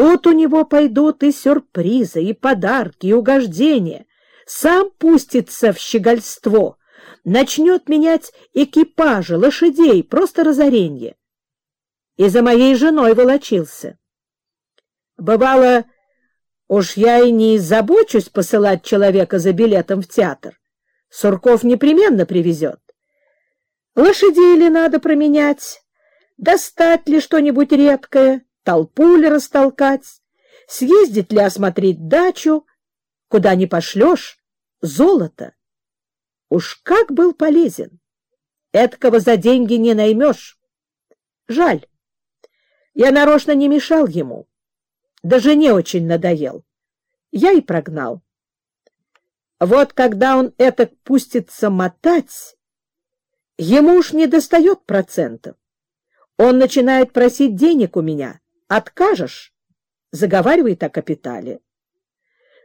Тут у него пойдут и сюрпризы, и подарки, и угождения. Сам пустится в щегольство, начнет менять экипажи, лошадей, просто разоренье. И за моей женой волочился. Бывало, уж я и не забочусь посылать человека за билетом в театр. Сурков непременно привезет. Лошадей ли надо променять, достать ли что-нибудь редкое, толпу ли растолкать, съездить ли осмотреть дачу, куда не пошлешь, золото. Уж как был полезен! Эткого за деньги не наймешь. Жаль. Я нарочно не мешал ему. Да жене очень надоел. Я и прогнал. Вот когда он это пустится мотать, ему уж не достает процентов. Он начинает просить денег у меня. Откажешь? Заговаривает о капитале.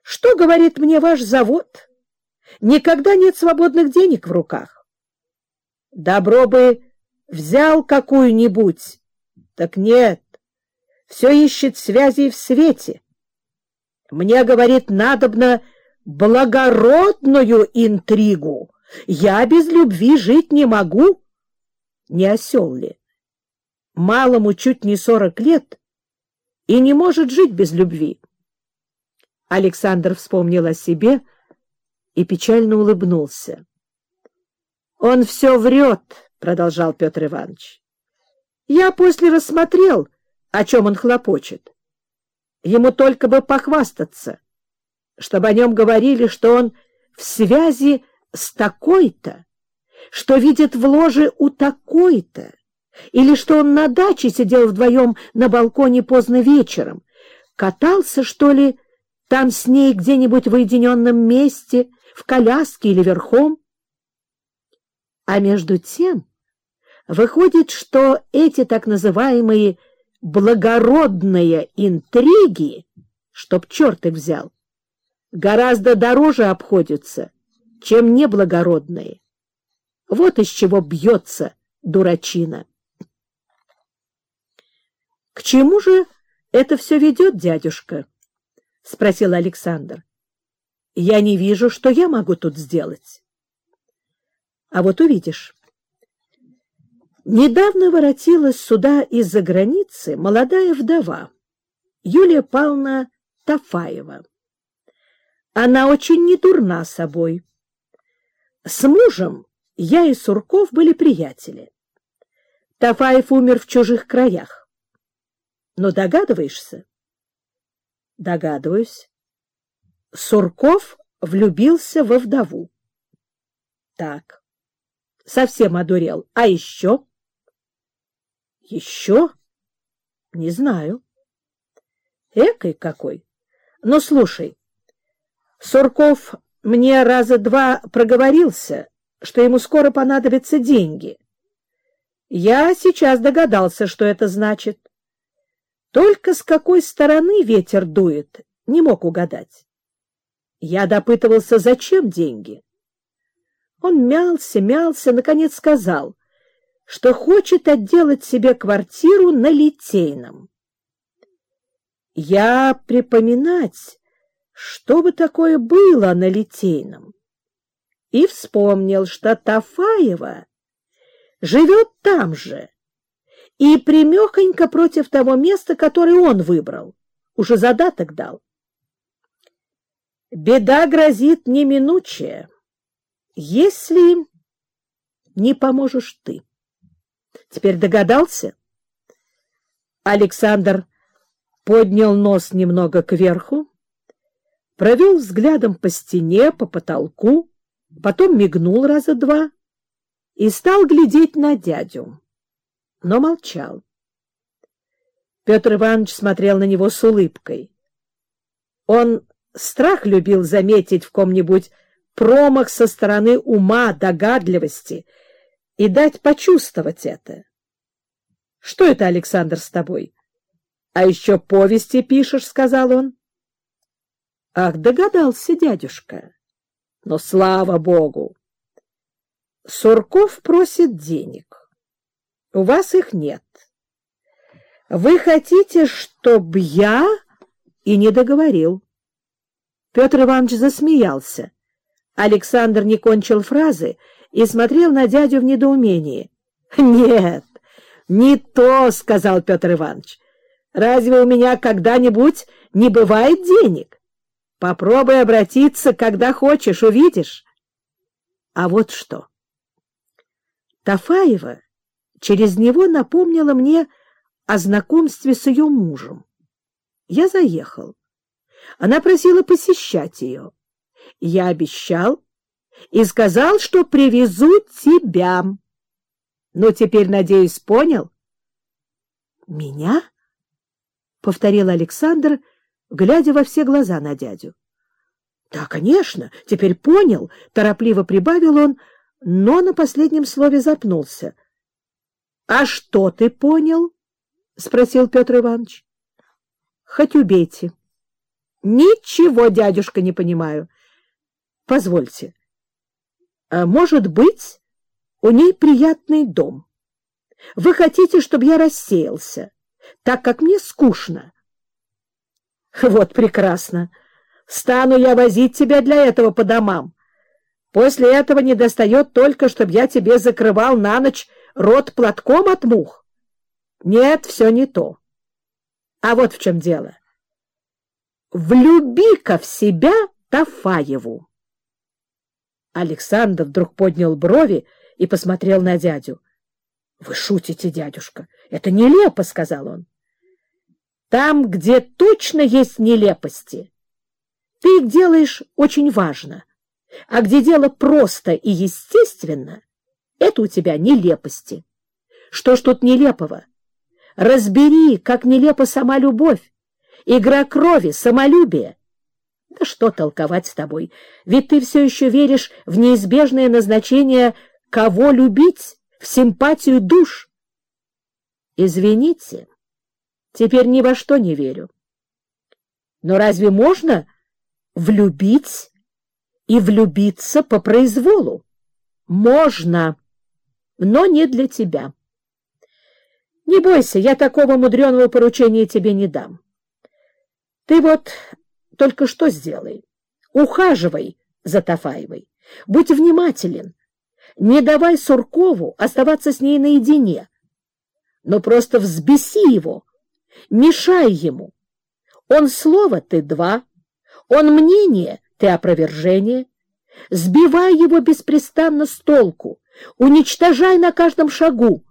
Что говорит мне ваш завод? Никогда нет свободных денег в руках. Добро бы взял какую-нибудь. Так нет, все ищет связи в свете. Мне, говорит, надобно благородную интригу. Я без любви жить не могу. Не осел ли? Малому чуть не сорок лет и не может жить без любви. Александр вспомнил о себе и печально улыбнулся. — Он все врет, — продолжал Петр Иванович. — Я после рассмотрел, о чем он хлопочет. Ему только бы похвастаться, чтобы о нем говорили, что он в связи с такой-то, что видит в ложе у такой-то, или что он на даче сидел вдвоем на балконе поздно вечером, катался, что ли, там с ней где-нибудь в уединенном месте, в коляске или верхом. А между тем выходит, что эти так называемые благородные интриги, чтоб черт их взял, гораздо дороже обходятся, чем неблагородные. Вот из чего бьется дурачина. — К чему же это все ведет, дядюшка? — спросил Александр. — Я не вижу, что я могу тут сделать. — А вот увидишь. Недавно воротилась сюда из-за границы молодая вдова, Юлия Павловна Тафаева. Она очень недурна собой. С мужем я и Сурков были приятели. Тафаев умер в чужих краях. Но догадываешься? Догадываюсь. Сурков влюбился во вдову. Так. Совсем одурел. А еще? Еще? Не знаю. Экой какой. Но слушай, Сурков мне раза два проговорился, что ему скоро понадобятся деньги. Я сейчас догадался, что это значит. Только с какой стороны ветер дует, не мог угадать. Я допытывался, зачем деньги. Он мялся, мялся, наконец сказал — что хочет отделать себе квартиру на Литейном. Я припоминать, что бы такое было на Литейном, и вспомнил, что Тафаева живет там же и примехонько против того места, которое он выбрал, уже задаток дал. Беда грозит неминучая, если не поможешь ты. Теперь догадался? Александр поднял нос немного кверху, провел взглядом по стене, по потолку, потом мигнул раза два и стал глядеть на дядю, но молчал. Петр Иванович смотрел на него с улыбкой. Он страх любил заметить в ком-нибудь промах со стороны ума, догадливости — и дать почувствовать это. — Что это, Александр, с тобой? — А еще повести пишешь, — сказал он. — Ах, догадался дядюшка. Но слава богу! Сурков просит денег. У вас их нет. Вы хотите, чтобы я и не договорил. Петр Иванович засмеялся. Александр не кончил фразы и смотрел на дядю в недоумении. — Нет, не то, — сказал Петр Иванович. — Разве у меня когда-нибудь не бывает денег? Попробуй обратиться, когда хочешь, увидишь. А вот что. Тафаева через него напомнила мне о знакомстве с ее мужем. Я заехал. Она просила посещать ее. Я обещал и сказал, что привезу тебя. Ну, теперь, надеюсь, понял? — Меня? — повторил Александр, глядя во все глаза на дядю. — Да, конечно, теперь понял, — торопливо прибавил он, но на последнем слове запнулся. — А что ты понял? — спросил Петр Иванович. — Хоть убейте. — Ничего, дядюшка, не понимаю. — Позвольте. А может быть, у ней приятный дом. Вы хотите, чтобы я рассеялся, так как мне скучно. Вот прекрасно. Стану я возить тебя для этого по домам. После этого не достает только, чтобы я тебе закрывал на ночь рот платком от мух. Нет, все не то. А вот в чем дело. Влюби-ка в себя Тафаеву. Александр вдруг поднял брови и посмотрел на дядю. — Вы шутите, дядюшка. Это нелепо, — сказал он. — Там, где точно есть нелепости, ты их делаешь очень важно, а где дело просто и естественно, это у тебя нелепости. Что ж тут нелепого? Разбери, как нелепа сама любовь, игра крови, самолюбие. Да что толковать с тобой, ведь ты все еще веришь в неизбежное назначение кого любить, в симпатию душ. Извините, теперь ни во что не верю. Но разве можно влюбить и влюбиться по произволу? Можно, но не для тебя. Не бойся, я такого мудреного поручения тебе не дам. Ты вот только что сделай? Ухаживай за Тафаевой, будь внимателен, не давай Суркову оставаться с ней наедине, но просто взбеси его, мешай ему. Он слово, ты два, он мнение, ты опровержение. Сбивай его беспрестанно с толку, уничтожай на каждом шагу.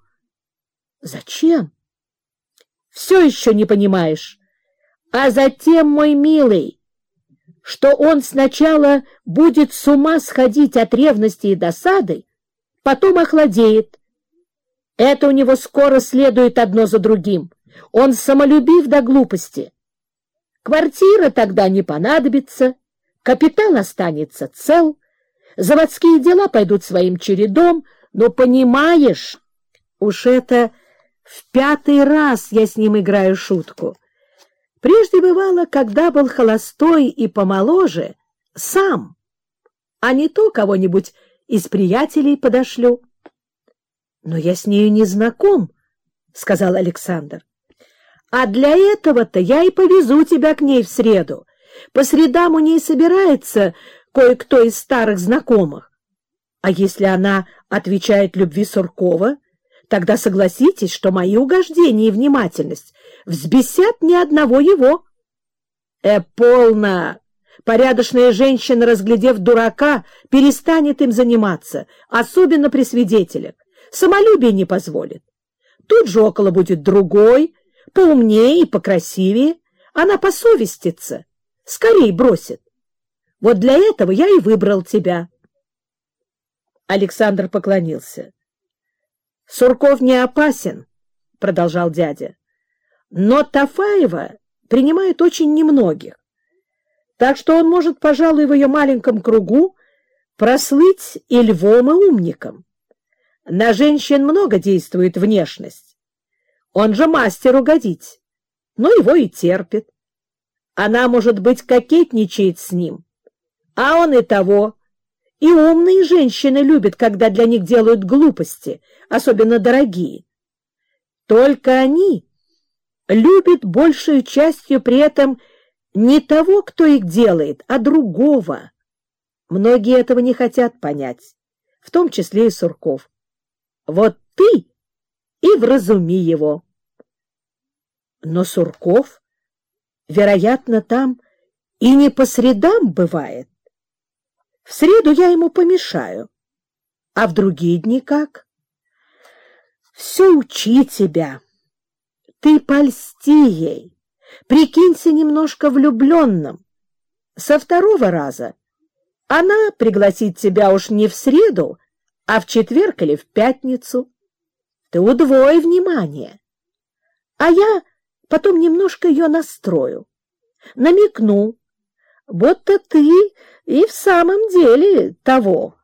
Зачем? Все еще не понимаешь. А затем, мой милый, что он сначала будет с ума сходить от ревности и досады, потом охладеет. Это у него скоро следует одно за другим. Он самолюбив до глупости. Квартира тогда не понадобится, капитал останется цел, заводские дела пойдут своим чередом, но понимаешь, уж это в пятый раз я с ним играю шутку. Прежде бывало, когда был холостой и помоложе, сам, а не то кого-нибудь из приятелей подошлю. — Но я с нею не знаком, — сказал Александр. — А для этого-то я и повезу тебя к ней в среду. По средам у ней собирается кое-кто из старых знакомых. А если она отвечает любви Суркова, тогда согласитесь, что мои угождения и внимательность взбесят ни одного его. Э, полно! Порядочная женщина, разглядев дурака, перестанет им заниматься, особенно при свидетелях. Самолюбие не позволит. Тут же около будет другой, поумнее и покрасивее. Она посовестится, скорей бросит. Вот для этого я и выбрал тебя. Александр поклонился. — Сурков не опасен, — продолжал дядя. Но Тафаева принимает очень немногих, так что он может, пожалуй, в ее маленьком кругу прослыть и львом, и умником. На женщин много действует внешность. Он же мастер угодить, но его и терпит. Она, может быть, кокетничает с ним, а он и того. И умные женщины любят, когда для них делают глупости, особенно дорогие. Только они любит большей частью при этом Не того, кто их делает, а другого. Многие этого не хотят понять, в том числе и Сурков. Вот ты и вразуми его. Но Сурков, вероятно, там и не по средам бывает. В среду я ему помешаю. А в другие дни как? Все учи тебя. Ты польсти ей. Прикинься немножко влюбленным. Со второго раза она пригласит тебя уж не в среду, а в четверг или в пятницу. Ты удвой внимание. А я потом немножко ее настрою. Намекну, будто ты и в самом деле того.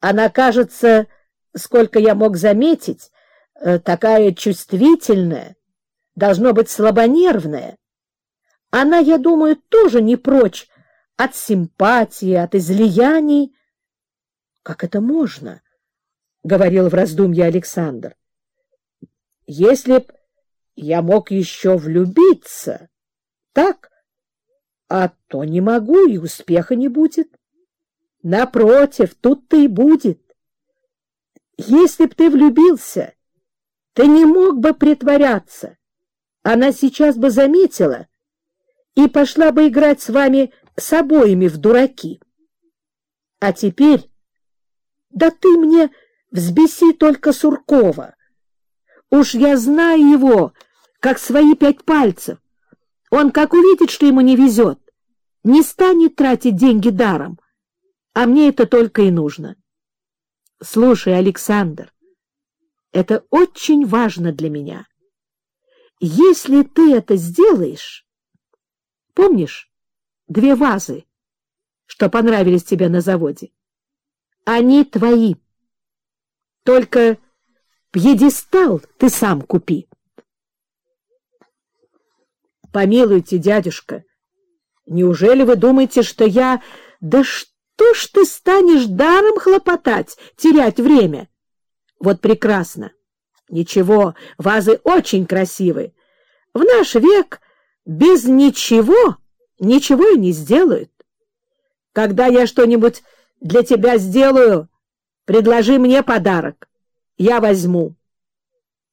Она, кажется, сколько я мог заметить, э, такая чувствительная, должно быть слабонервная. Она, я думаю, тоже не прочь от симпатии, от излияний. — Как это можно? — говорил в раздумье Александр. — Если б я мог еще влюбиться, так, а то не могу, и успеха не будет. Напротив, тут-то и будет. Если б ты влюбился, ты не мог бы притворяться. Она сейчас бы заметила и пошла бы играть с вами с обоими в дураки. А теперь... Да ты мне взбеси только Суркова. Уж я знаю его, как свои пять пальцев. Он, как увидит, что ему не везет, не станет тратить деньги даром, а мне это только и нужно. Слушай, Александр, это очень важно для меня. Если ты это сделаешь... Помнишь две вазы, что понравились тебе на заводе? Они твои. Только пьедестал ты сам купи. Помилуйте, дядюшка, неужели вы думаете, что я... Да что ж ты станешь даром хлопотать, терять время? Вот прекрасно. Ничего, вазы очень красивые. В наш век без ничего ничего и не сделают. Когда я что-нибудь для тебя сделаю, предложи мне подарок. Я возьму.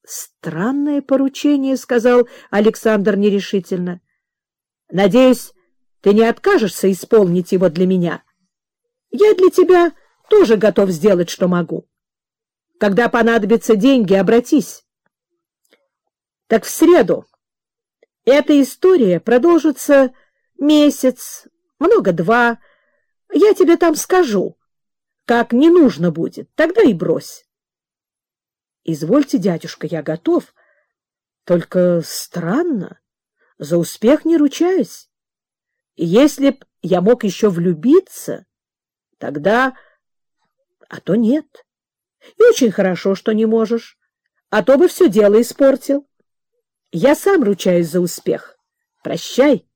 Странное поручение, — сказал Александр нерешительно. — Надеюсь, ты не откажешься исполнить его для меня. Я для тебя тоже готов сделать, что могу. Когда понадобятся деньги, обратись. Так в среду. Эта история продолжится месяц, много два. Я тебе там скажу, как не нужно будет, тогда и брось. — Извольте, дядюшка, я готов. Только странно, за успех не ручаюсь. Если б я мог еще влюбиться, тогда... А то нет. И очень хорошо, что не можешь, а то бы все дело испортил. Я сам ручаюсь за успех. Прощай.